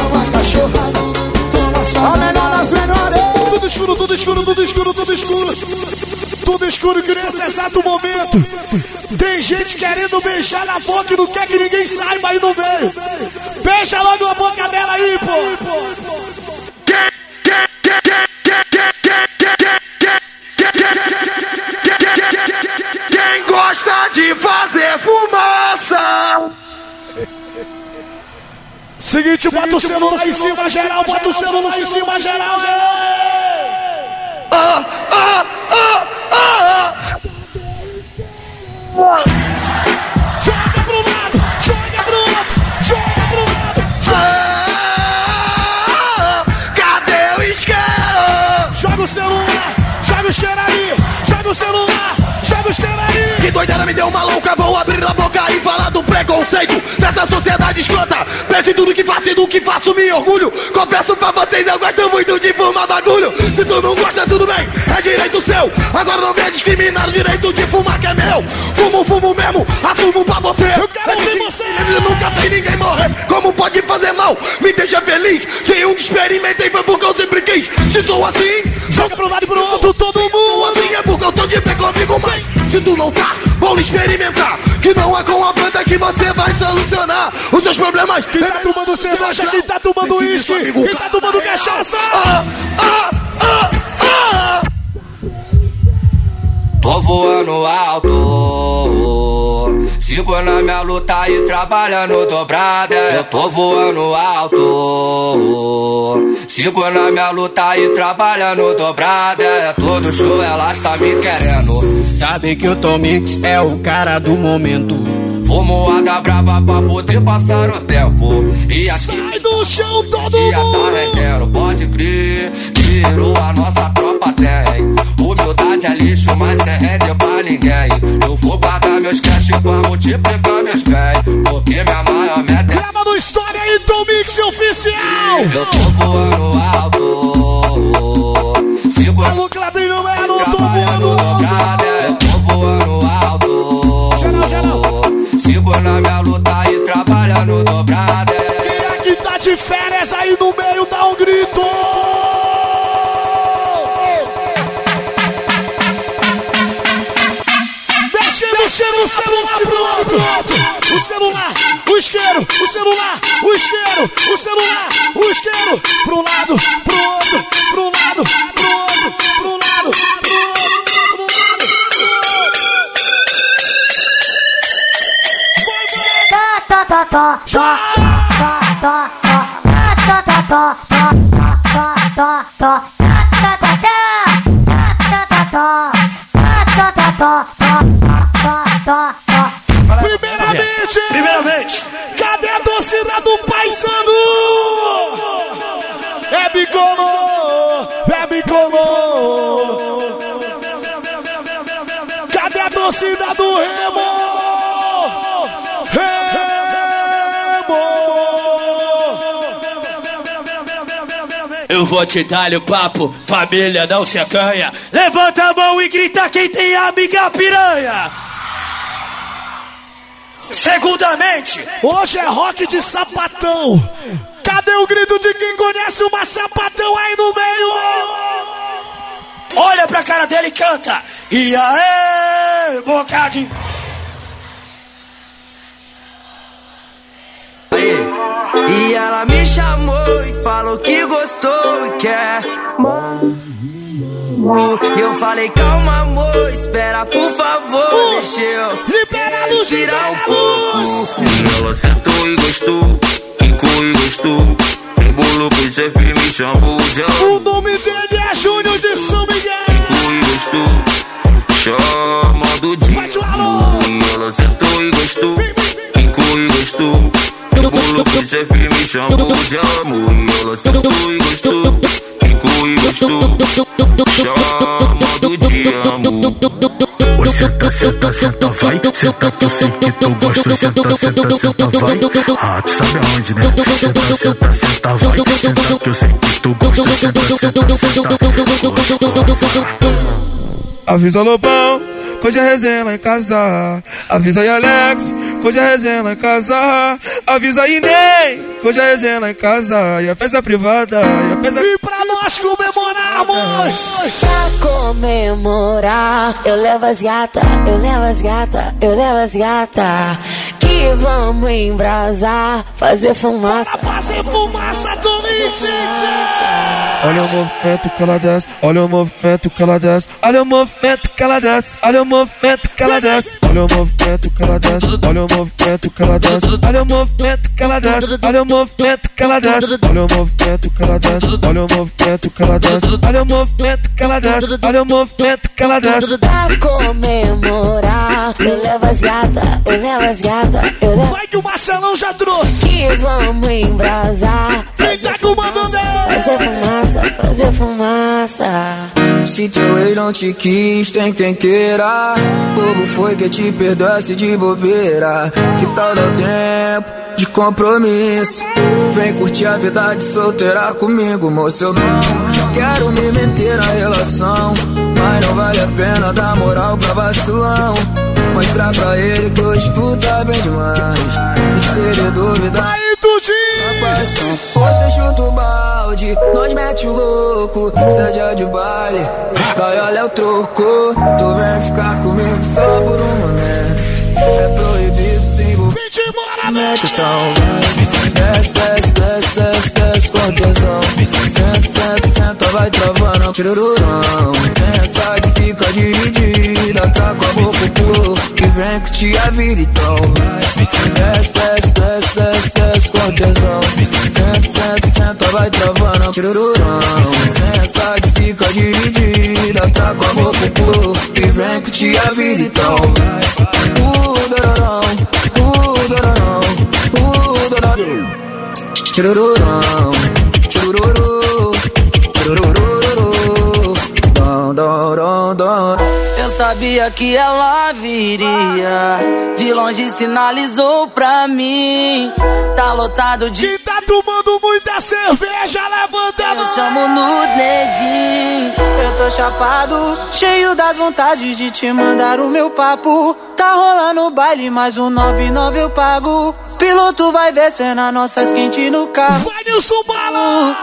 amo a cachorrada. Toma só a menor das menores. Tudo escuro, tudo escuro, tudo escuro, tudo escuro. Tudo escuro que nesse exato momento. Tem gente querendo beijar na boca e não quer que ninguém saiba aí no meio. Seguinte, bota o celular em cima, geral, bota o celular em cima, geral. Ah, ah, ah, ah. Joga pro lado, joga pro outro, joga pro lado. Ah, cadê o isqueiro? Joga o celular, joga o isqueiro aí, joga o celular, joga o isqueiro aí. Que doideira me deu uma louca, vou abrir a boca e falar do preconceito dessa sociedade escrota. Pense em tudo que faço e do que faço me orgulho. Confesso pra vocês, eu gosto muito de fumar bagulho. Se tu não gosta, tudo bem, é direito seu. Agora não venha discriminar o direito de fumar que é meu. Fumo, fumo mesmo, assumo pra você. Eu quero ouvir você. Nunca vi ninguém morrer, como pode fazer mal? Me deixa feliz, se um que experimentei foi porque eu sempre quis. Se sou assim, joga pro lado e pro outro, todo mundo. Sou assim é porque eu tô de pé comigo, mãe. Se tu não tá, vou experimentar. Que não é com a planta que você vai solucionar os seus problemas. Quem tá tomando cerveja, quem tá tomando uísque, quem tá tomando cachaça. Ah, ah, ah, ah. Tô voando alto. Sigo na minha luta e trabalhando dobrada. Eu tô voando alto. Sigo na minha luta e trabalhando dobrada. É todo show, ela está me querendo. Sabe que o Tom Mix é o cara do momento. Fumoada brava pra poder passar o tempo. E assim. Sai do chão todo mundo. tá rendendo, pode crer. Virou a nossa tropa tem. Humildade é lixo, mas sem rende pra ninguém. Eu vou guardar meus cash pra multiplicar meus bens. Porque minha maior meta é. Grava no História aí, Tom Mix oficial. Eu tô voando alto. Sigo Alô, Clebinho Melo, tô voando dobrada. Minha luta e trabalhando dobrada. Quem é que tá de férias aí no meio, dá um grito. Mexendo, o celular pro outro. O celular, o isqueiro, o celular, o isqueiro, o celular, o isqueiro. Pro lado, pro outro, pro lado, pop, pop, pop. Vou te dar o papo, família não se acanha. Levanta a mão e grita quem tem amiga piranha. Segundamente, Hoje é rock de sapatão. Cadê o grito de quem conhece uma sapatão aí no meio? olha pra cara dele e canta. E aê, boca E ela me chamou e falou que gostou e quer. E eu falei, calma, amor, espera, por favor, deixa eu respirar um pouco. Ela sentou e gostou, quicou e gostou. Embolou com esse me chamou de O nome dele é Júnior de São Miguel. Quicou e gostou, chamando de E ela sentou e gostou, quicou e gostou. Embolou com esse me chamou de amor. E ela sentou e gostou, quicou e gostou, chamando de amor. Senta, senta, senta, vai. Senta que eu sei que tu gosta. Senta, senta, senta, vai. Ah, tu sabe aonde, né? Senta, senta, senta, vai. Senta que eu sei que tu gosta. Senta, senta, senta, gostosa. Avisa Lobão, que hoje é resenha lá em casa. Avisa aí Alex, hoje é resenha lá em casa. Avisa aí Ney, hoje é resenha lá em casa. E a festa privada, e a festa... E pra nós comemorarmos! Pra comemorar, eu levo as gata, eu levo as gata, eu levo as gata. Que vamos embrasar, fazer fumaça. Fazer fumaça do! Olha o movimento que ela desce, olha o movimento que ela desce, olha o movimento que ela desce, olha o movimento que ela desce, olha o movimento que ela desce, olha o movimento que ela desce, olha o movimento que ela desce, olha o movimento que ela desce, olha o movimento que ela desce, olha o movimento que ela desce, olha o movimento que ela desce, olha o movimento que ela desce. Pra comemorar, eu levo as gata, eu levo as gata, eu levo. Vai que o Marcelão já trouxe! Que vamos embrasar, Com fazer fumaça, fazer fumaça. Se teu ex não te quis, tem quem queira. Bobo foi que te perdoasse de bobeira. Que tal dar tempo de compromisso? Vem curtir a vida de solteira comigo, moço. Eu não quero me meter na relação. Mas não vale a pena dar moral pra vacilão. Mostrar pra ele que hoje tu tá bem demais. E se ele duvidar. Aí, Tudinho! Você chuta o balde, nós mete o louco, seja de baile, vai olha o troco. Tu vem ficar comigo só por um momento. É proibido se envolver. Mete então vai. Desce, desce, desce, desce, tesão. Senta, senta, senta, vai travando. Tirururão. Essa que fica dividida. Tá com a boca pulo. Que vem que te a vida então. Desce, desce, desce, desce, desce com tesão. Senta, senta, senta, vai travando. Tirururão. Essa que fica dividida. Tá com a boca pulo. Que vem que te a vida então vai. Uh, dororão. Uh, Eu sabia que ela viria, de longe sinalizou pra mim. Tá lotado de. Quem tá tomando muita cerveja, levanta a Eu chamo no dedinho. Eu tô chapado, cheio das vontades de te mandar o meu papo. Tá rolando o baile, mais um 99 eu pago. Piloto vai ver cena nossas quente no carro. Vai, Nilson Bala!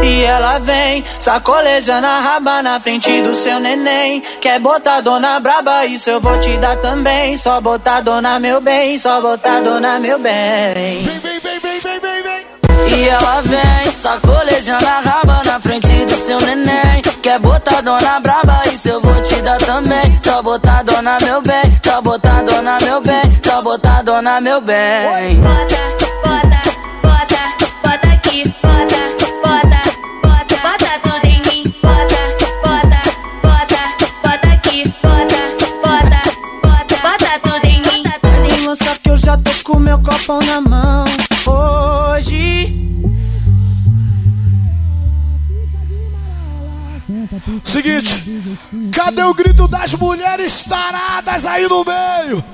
E ela vem, sacolejando a raba na frente do seu neném. Quer botar dona braba, isso eu vou te dar também. Só botar dona meu bem, só botar dona meu bem. Vem, vem, vem, vem, vem, vem, vem! E ela vem, sacolejando a raba na frente do seu neném. Quer botar dona braba, isso eu vou te dar também. Só botar dona meu bem, só botar dona meu bem, só botar dona meu bem. Bota, bota, bota, bota aqui, bota, bota, bota, bota tudo em mim. Bota, bota, bota, bota aqui, bota, bota, bota, bota tudo em mim. Moça que eu já tô com meu copão na mão. Hoje. Seguinte, cadê o grito das mulheres taradas aí no meio?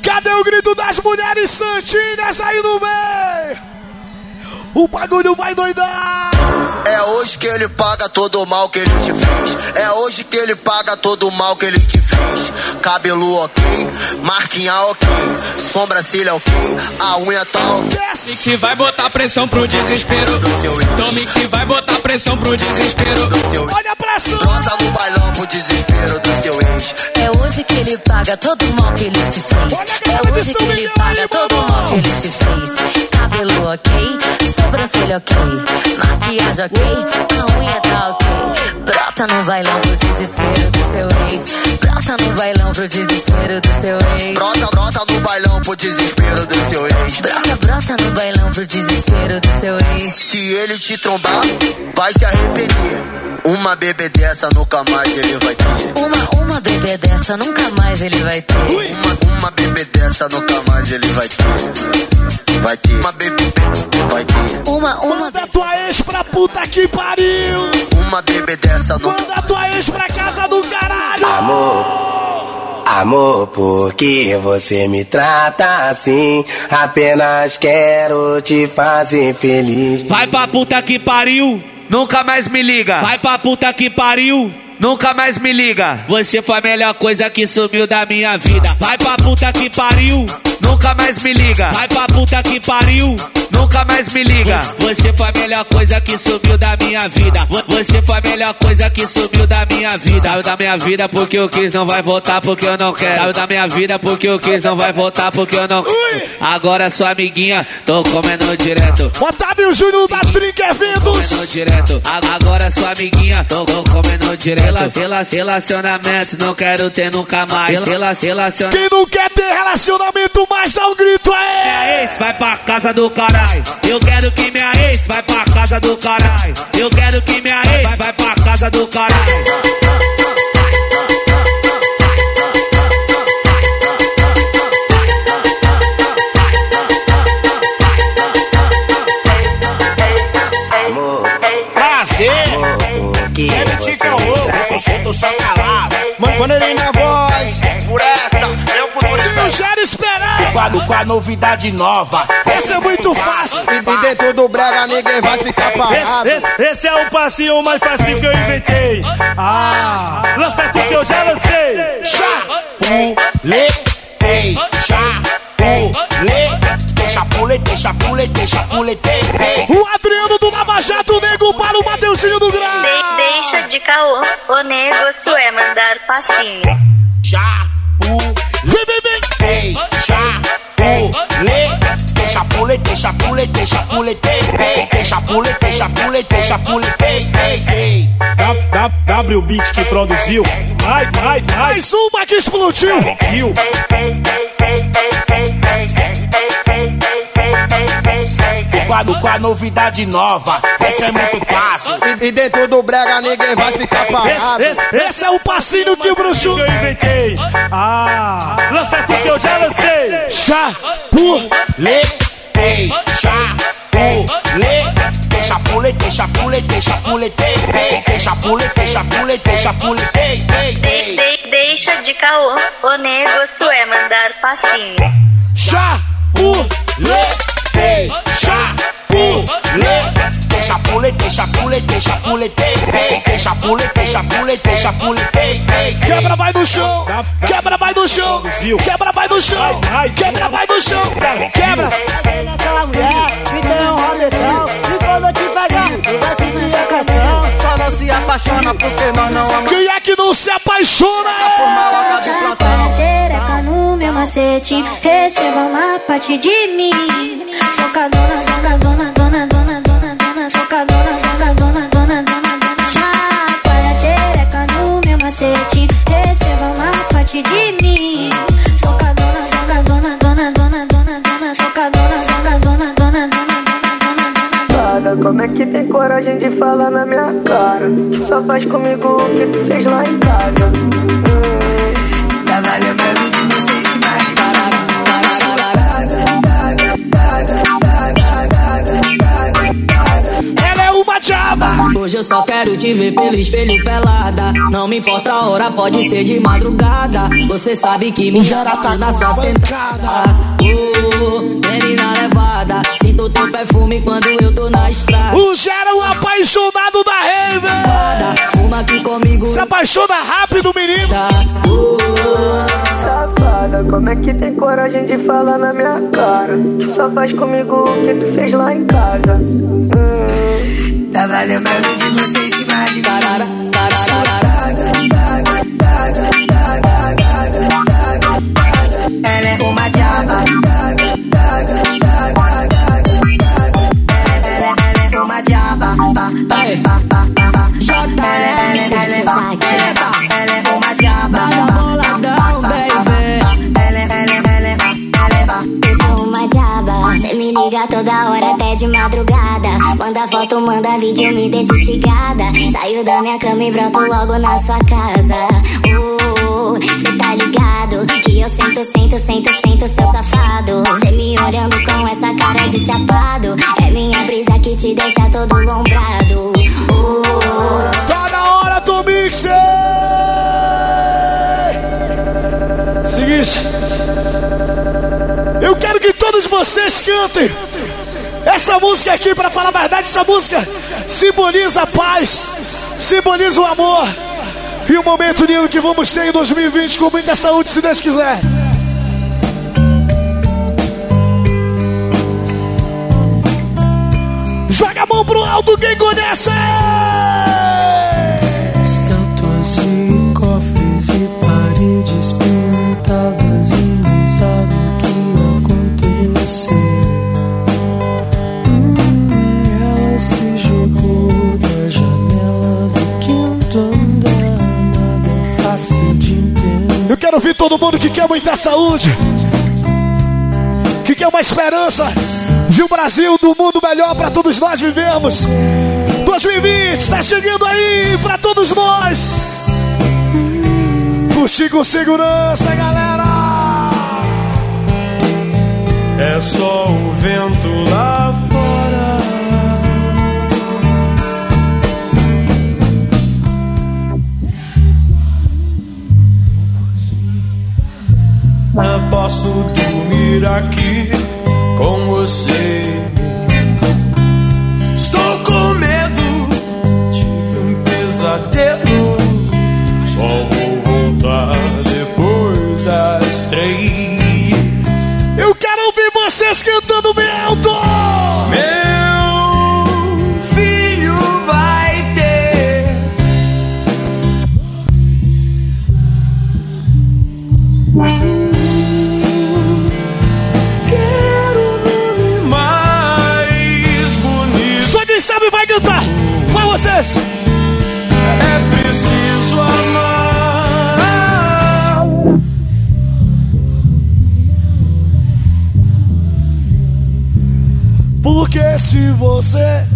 Cadê o grito das mulheres santinhas aí no meio? O bagulho vai doidar! É hoje que ele paga todo o mal que ele te fez. É hoje que ele paga todo o mal que ele te fez. Cabelo ok, marquinha ok, sobrancelha ok, a unha tá ok. Mix vai botar pressão pro desespero. Então Mix vai botar pressão pro desespero. Olha a pressão! Brota no bailão pro desespero do seu É hoje que ele paga todo o mal que ele te fez. É hoje que ele paga todo o mal que ele te fez. Cabelo ok, sobrancelha ok, maquiagem ok, a unha tá ok. Brota no bailão pro desespero do seu ex. Brota no bailão pro desespero do seu ex. Brota, brota no bailão pro desespero do seu ex. Brota, brota no bailão pro desespero do seu ex. Se ele te trombar, vai se arrepender. Uma bebê dessa nunca mais ele vai ter. Uma, uma bebê dessa nunca mais ele vai ter. Uma, uma bebê dessa nunca mais ele vai ter. Vai ter. Uma bebê vai ter. Uma, uma Manda tua ex pra puta que pariu! Uma bebê dessa nunca Manda tua ex pra casa do caralho! Amor, Amor, por que você me trata assim? Apenas quero te fazer feliz. Vai pra puta que pariu, nunca mais me liga. Vai pra puta que pariu. Nunca mais me liga. Você foi a melhor coisa que sumiu da minha vida. Vai pra puta que pariu. Nunca mais me liga. Vai pra puta que pariu. Nunca mais me liga. Você foi a melhor coisa que sumiu da minha vida. Vo- Você foi a melhor coisa que sumiu da minha vida. Saiu da minha vida porque eu quis, não vai voltar porque eu não quero. Saiu da minha vida porque eu quis, não vai voltar porque eu não quero. Agora sua amiguinha, tô comendo direto. Otávio Júnior da Trinca Eventos. Comendo direto. A- Agora sua amiguinha, tô comendo direto. Rela- rela- Relacionamento, não quero ter nunca mais. Rela- Relacionamento. Quem não quer ter relacionamento mais, dá um grito Minha aí. ex vai pra casa do caralho. Eu quero que minha ex vai pra casa do caralho. Eu quero que minha ex vai pra casa do caralho. Tô só calado. Maneirinho na voz. Por essa, eu futuro Eu já era esperar. Quadro com a novidade nova. Essa é muito fácil. E dentro do brega ninguém vai ficar parado. Esse, esse- esse é o passinho mais fácil que eu inventei. Ah, lança tu que eu já lancei. Chapuletei, chapuletei, chapuletei, chapuletei, chapuletei. O Adriano do Lava Jato, nego para o Mateuzinho do Grau. De- deixa de caô, o negócio é mandar passinho. Chapuletei, chapuletei, chapuletei, chapuletei, chapuletei, chapuletei, chapuletei, chapuletei, ei, W, W Beat que produziu. Vai, vai, vai. Mais uma que explodiu. Viu? O quadro com a novidade nova. Essa é muito fácil. E, dentro do brega ninguém vai ficar parado. Esse, esse, Esse é o passinho que bruxo. que eu inventei. Ah, lança tu que eu já lancei. Chapuletei, chapuletei, chapuletei, chapuletei, chapuletei, chapuletei, chapuletei, chapuletei, De- de- deixa de caô, o negócio é mandar passinho. Chapuletei, pulei chapuletei, chapuletei, chapuletei, chapuletei, chapuletei, chapuletei, chapuletei, Quebra, vai no chão. Quebra, vai no chão. Quebra, vai no chão. Quebra, vai no chão. Quebra. Essa mulher me deu um rodetão E quando eu te pegar, vai sentir a canção Só não se apaixona porque nós não amamos Quem é que não se apaixona? plantão Xereca no meu macete, receba uma parte de mim. Socadona, socadona, dona, dona, dona, dona, socadona, socadona, dona, dona, dona. Chacoalha xereca no meu macete, receba uma parte de mim. Socadona, socadona, dona, dona, dona, dona, socadona, socadona, dona, dona, dona, dona. Nada, como é que tem coragem de falar na minha cara? Que só faz comigo o que tu fez lá em casa. Tava lembrando Diaba. Hoje eu só quero te ver pelo espelho pelada. Não me importa a hora, pode ser de madrugada. Você sabe que me gera tá na sua sentada. Oh, menina levada. Sinto teu perfume quando eu tô na estrada. O Gera é um apaixonado da Raven. Fuma aqui comigo. Se apaixona rápido, menino. Safada, como é que tem coragem de falar na minha cara? Que só faz comigo o que tu fez lá em casa. Tava lembrando de você esse mais de Ela é uma diaba. Ela, ela, ela é uma diaba. Pa, pa. Ela, ela, ela, ela, toda hora até de madrugada. Manda foto, manda vídeo, me deixa instigada. Saio da minha cama e broto logo na sua casa. Oh, cê tá ligado que eu sento, sento, sento, sento seu safado. Cê me olhando com essa cara de chapado. É minha brisa que te deixa todo lombrado. Oh, Tá na hora do mixer. seguinte. Todos vocês cantem. Essa música aqui, para falar a verdade, essa música simboliza a paz, simboliza o amor e o momento lindo que vamos ter em 2020 com muita saúde, se Deus quiser. Joga a mão pro alto quem conhece! Eu quero ouvir todo mundo que quer muita saúde, que quer uma esperança de um Brasil, do mundo melhor para todos nós vivemos. 2020 está chegando aí para todos nós. Curtir com segurança, galera. É só o vento lá fora. Posso dormir aqui com você. Você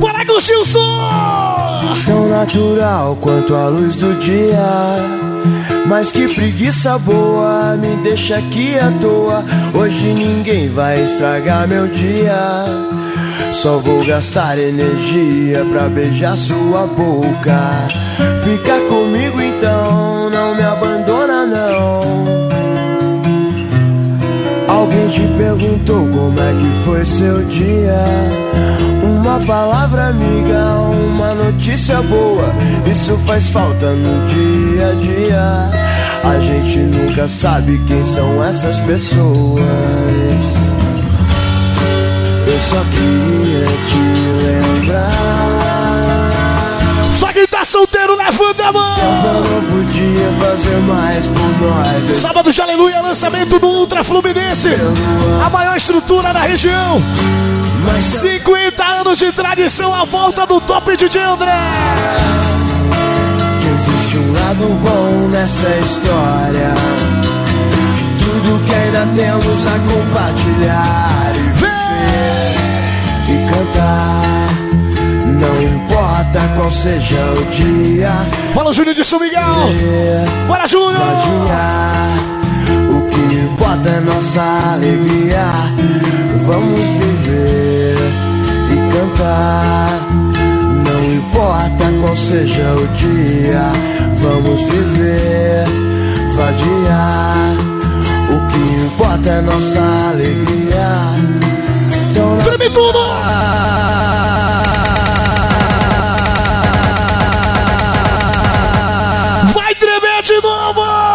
Bora curtir o! Tão natural quanto a luz do dia. Mas que preguiça boa, me deixa aqui à toa. Hoje ninguém vai estragar meu dia. Só vou gastar energia pra beijar sua boca. Fica comigo então, não me abandona não. Alguém te perguntou como é que foi seu dia? Uma palavra amiga, uma notícia boa. Isso faz falta no dia a dia. A gente nunca sabe quem são essas pessoas. Só queria te lembrar. Só quem tá solteiro, levanta a mão! Não podia fazer mais por nós. Sábado de Aleluia, lançamento do Ultra Fluminense. A maior estrutura da região. 50 anos de tradição à volta do top de André. Existe um lado bom nessa história. Tudo que ainda temos a compartilhar Não importa qual seja o dia. Fala, Júnior de São Miguel. Bora, Júnior! O que importa é nossa alegria. Vamos viver e cantar. Não importa qual seja o dia, vamos viver, vadiar. O que importa é nossa alegria. Treme tudo! Vai tremer de novo!